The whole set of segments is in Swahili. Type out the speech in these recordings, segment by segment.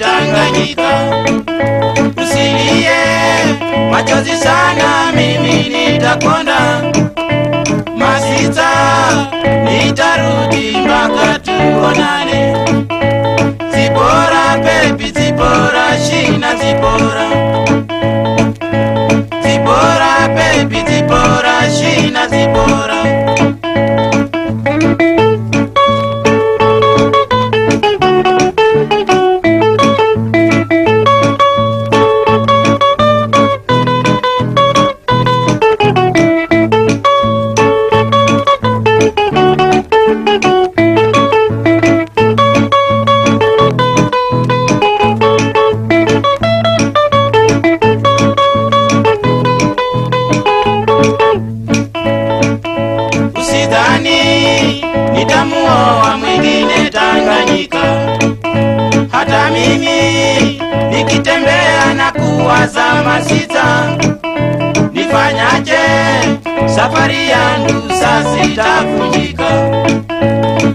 Tanganyika. Usilie machozi sana, mimi nitakonda. Masita, nitarudi mpaka tuonane. Zipora baby, Zipora shina, Zipora. Zipora baby, Zipora shina, Zipora. Usidhani wa mwingine Tanganyika, hata mimi nikitembea na kuwaza Masita, nifanyaje? Safari yangu sasa itavunjika.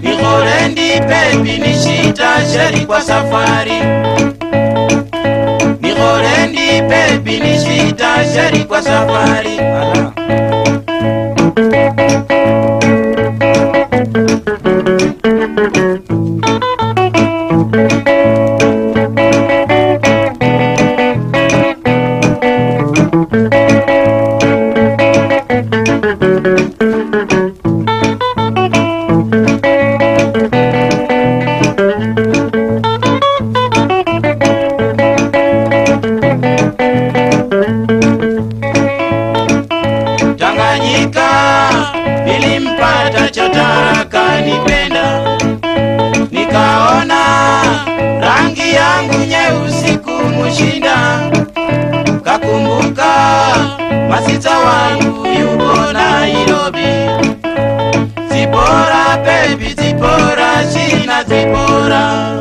Nihorendi pepi nishita sheri kwa safari. Nihorendi baby, nishita sheri kwa safari. Ala. Tanganyika nilimpata chotaraka nipenda. Nikaona rangi yangu nyeusi kumushinda, kakumbuka masita wangu yuko Nairobi. Zipora baby, Zipora shina, Zipora